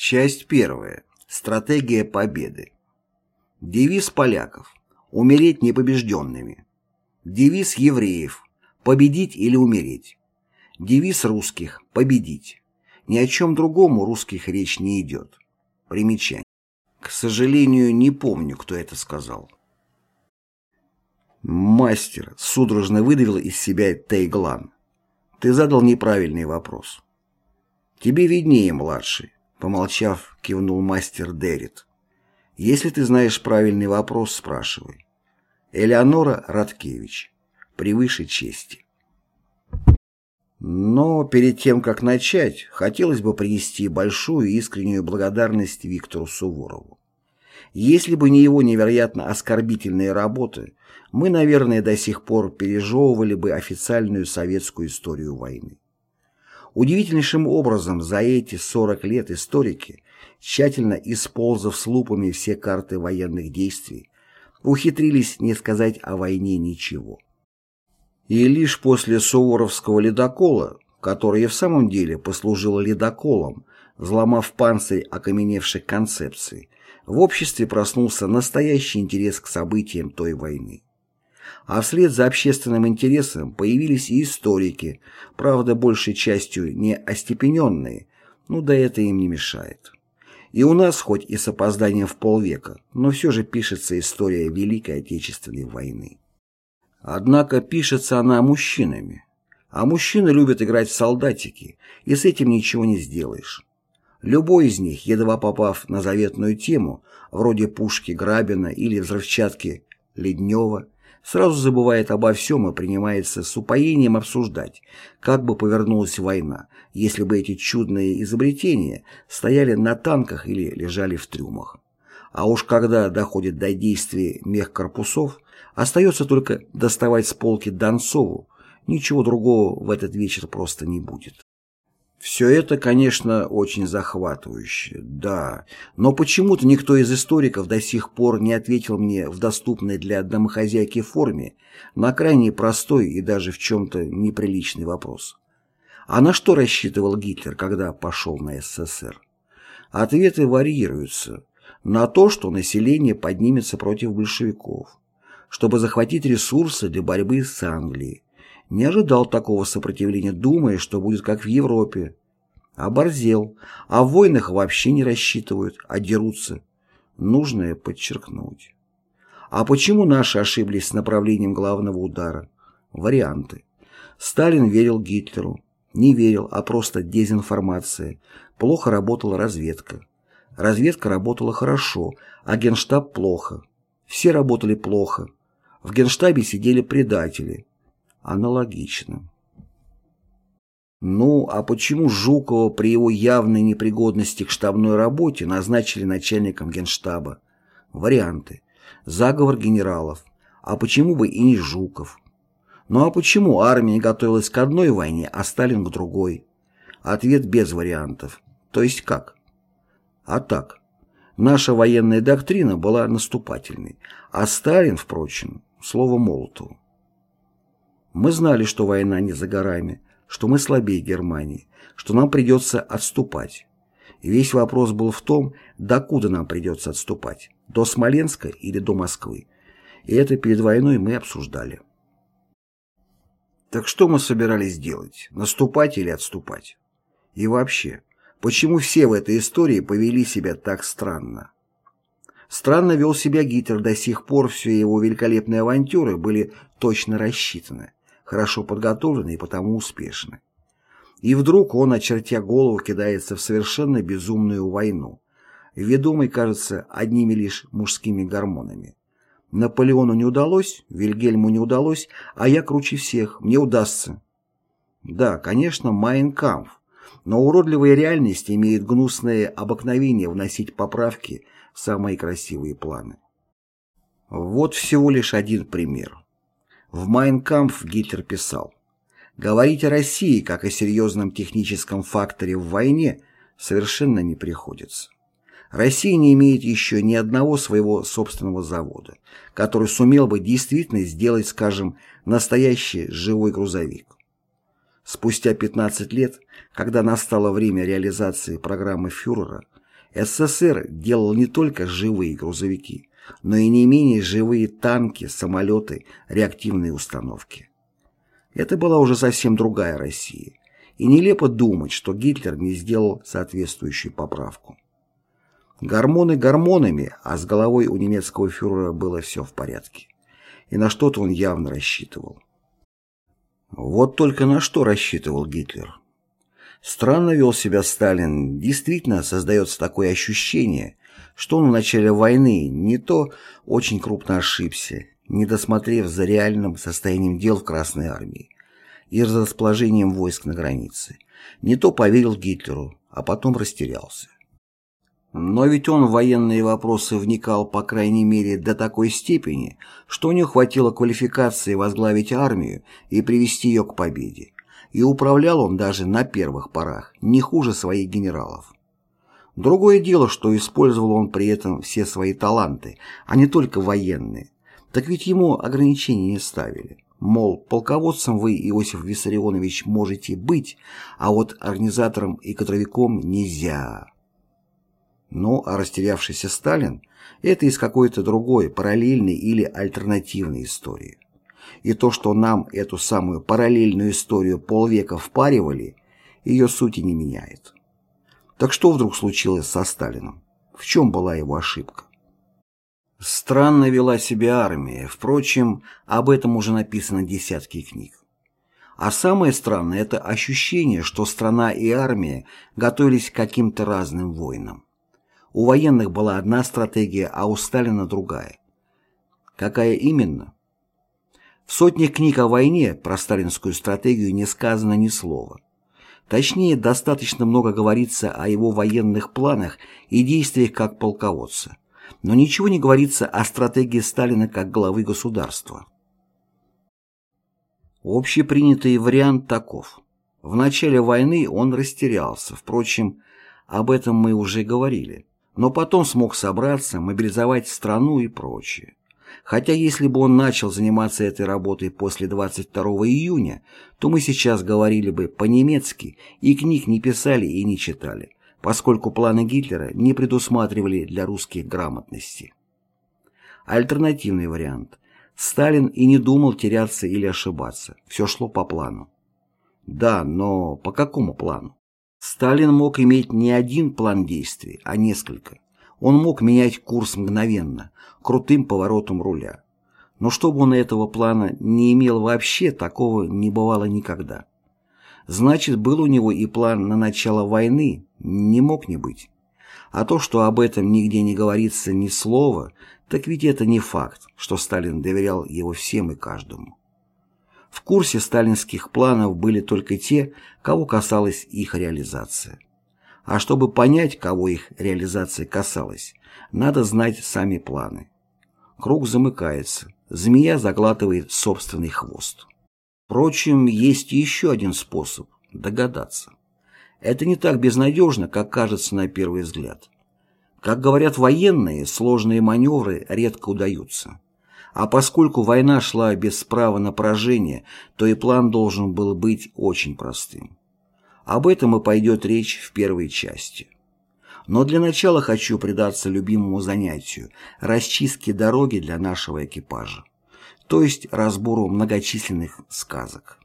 Часть первая. Стратегия победы. Девиз поляков. Умереть непобежденными. Девиз евреев. Победить или умереть. Девиз русских. Победить. Ни о чем другом у русских речь не идет. Примечание. К сожалению, не помню, кто это сказал. Мастер судорожно выдавил из себя Тейглан. Ты задал неправильный вопрос. Тебе виднее, младший. Помолчав, кивнул мастер Деррит. Если ты знаешь правильный вопрос, спрашивай. Элеонора Радкевич. Превыше чести. Но перед тем, как начать, хотелось бы принести большую искреннюю благодарность Виктору Суворову. Если бы не его невероятно оскорбительные работы, мы, наверное, до сих пор пережевывали бы официальную советскую историю войны. Удивительнейшим образом за эти 40 лет историки, тщательно исползав с лупами все карты военных действий, ухитрились не сказать о войне ничего. И лишь после Суворовского ледокола, который в самом деле послужил ледоколом, взломав панцирь окаменевших концепций, в обществе проснулся настоящий интерес к событиям той войны. А вслед за общественным интересом появились и историки, правда, большей частью не остепененные, но да это им не мешает. И у нас, хоть и с опозданием в полвека, но все же пишется история Великой Отечественной войны. Однако пишется она мужчинами. А мужчины любят играть в солдатики, и с этим ничего не сделаешь. Любой из них, едва попав на заветную тему, вроде пушки Грабина или взрывчатки Леднева, сразу забывает обо всем и принимается с упоением обсуждать, как бы повернулась война, если бы эти чудные изобретения стояли на танках или лежали в трюмах. А уж когда доходит до действий мехкорпусов, остается только доставать с полки Донцову, ничего другого в этот вечер просто не будет. Все это, конечно, очень захватывающе, да, но почему-то никто из историков до сих пор не ответил мне в доступной для домохозяйки форме на крайне простой и даже в чем-то неприличный вопрос. А на что рассчитывал Гитлер, когда пошел на СССР? Ответы варьируются. На то, что население поднимется против большевиков, чтобы захватить ресурсы для борьбы с Англией, не ожидал такого сопротивления, думая, что будет как в Европе. Оборзел, в войнах вообще не рассчитывают, а дерутся. Нужно подчеркнуть. А почему наши ошиблись с направлением главного удара? Варианты. Сталин верил Гитлеру. Не верил, а просто дезинформация. Плохо работала разведка. Разведка работала хорошо, а генштаб плохо. Все работали плохо. В генштабе сидели предатели. Аналогично. Ну, а почему Жукова при его явной непригодности к штабной работе назначили начальником генштаба? Варианты. Заговор генералов. А почему бы и не Жуков? Ну а почему армия готовилась к одной войне, а Сталин к другой? Ответ без вариантов. То есть как? А так. Наша военная доктрина была наступательной, а Сталин, впрочем, слово Молотову. Мы знали, что война не за горами, что мы слабее Германии, что нам придется отступать. И весь вопрос был в том, докуда нам придется отступать, до Смоленска или до Москвы. И это перед войной мы обсуждали. Так что мы собирались делать, наступать или отступать? И вообще, почему все в этой истории повели себя так странно? Странно вел себя Гитлер до сих пор, все его великолепные авантюры были точно рассчитаны хорошо подготовлены и потому успешны. И вдруг он, очертя голову, кидается в совершенно безумную войну, ведомый, кажется, одними лишь мужскими гормонами. Наполеону не удалось, Вильгельму не удалось, а я круче всех, мне удастся. Да, конечно, Майнкамф, но уродливая реальность имеет гнусное обыкновение вносить поправки в самые красивые планы. Вот всего лишь один пример. В «Майнкампф» Гитлер писал «Говорить о России как о серьезном техническом факторе в войне совершенно не приходится. Россия не имеет еще ни одного своего собственного завода, который сумел бы действительно сделать, скажем, настоящий живой грузовик. Спустя 15 лет, когда настало время реализации программы фюрера, СССР делал не только живые грузовики, но и не менее живые танки, самолеты, реактивные установки. Это была уже совсем другая Россия, и нелепо думать, что Гитлер не сделал соответствующую поправку. Гормоны гормонами, а с головой у немецкого фюрера было все в порядке. И на что-то он явно рассчитывал. Вот только на что рассчитывал Гитлер. Странно вел себя Сталин. Действительно создается такое ощущение, что он в начале войны не то очень крупно ошибся, не досмотрев за реальным состоянием дел в Красной армии и расположением войск на границе, не то поверил Гитлеру, а потом растерялся. Но ведь он в военные вопросы вникал, по крайней мере, до такой степени, что у него хватило квалификации возглавить армию и привести ее к победе. И управлял он даже на первых порах, не хуже своих генералов. Другое дело, что использовал он при этом все свои таланты, а не только военные. Так ведь ему ограничений не ставили. Мол, полководцем вы, Иосиф Виссарионович, можете быть, а вот организатором и кадровиком нельзя. Ну, а растерявшийся Сталин – это из какой-то другой, параллельной или альтернативной истории. И то, что нам эту самую параллельную историю полвека впаривали, ее сути не меняет. Так что вдруг случилось со Сталином? В чем была его ошибка? Странно вела себя армия, впрочем, об этом уже написано десятки книг. А самое странное – это ощущение, что страна и армия готовились к каким-то разным войнам. У военных была одна стратегия, а у Сталина другая. Какая именно? В сотнях книг о войне про сталинскую стратегию не сказано ни слова. Точнее, достаточно много говорится о его военных планах и действиях как полководца. Но ничего не говорится о стратегии Сталина как главы государства. Общепринятый вариант таков. В начале войны он растерялся, впрочем, об этом мы уже говорили но потом смог собраться, мобилизовать страну и прочее. Хотя если бы он начал заниматься этой работой после 22 июня, то мы сейчас говорили бы по-немецки и книг не писали и не читали, поскольку планы Гитлера не предусматривали для русских грамотности. Альтернативный вариант. Сталин и не думал теряться или ошибаться. Все шло по плану. Да, но по какому плану? Сталин мог иметь не один план действий, а несколько. Он мог менять курс мгновенно, крутым поворотом руля. Но чтобы он этого плана не имел вообще, такого не бывало никогда. Значит, был у него и план на начало войны, не мог не быть. А то, что об этом нигде не говорится ни слова, так ведь это не факт, что Сталин доверял его всем и каждому. В курсе сталинских планов были только те, кого касалась их реализация. А чтобы понять, кого их реализация касалась, надо знать сами планы. Круг замыкается, змея заглатывает собственный хвост. Впрочем, есть еще один способ – догадаться. Это не так безнадежно, как кажется на первый взгляд. Как говорят военные, сложные маневры редко удаются. А поскольку война шла без права на поражение, то и план должен был быть очень простым. Об этом и пойдет речь в первой части. Но для начала хочу предаться любимому занятию – расчистке дороги для нашего экипажа, то есть разбору многочисленных сказок.